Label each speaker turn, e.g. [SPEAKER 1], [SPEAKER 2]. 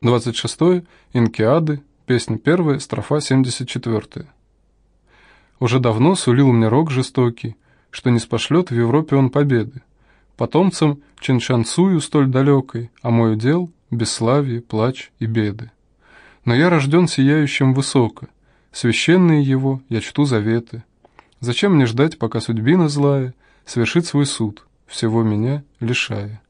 [SPEAKER 1] 26. Инкиады, песня 1, строфа 74. Уже давно сулил мне рог жестокий, что не спошлет в Европе он победы. Потомцам Ченшансую столь далекой, а мой удел — бесславие, плач и беды. Но я рожден сияющим высоко, священные его я чту заветы. Зачем мне ждать, пока судьбина злая свершит свой суд, всего меня лишая?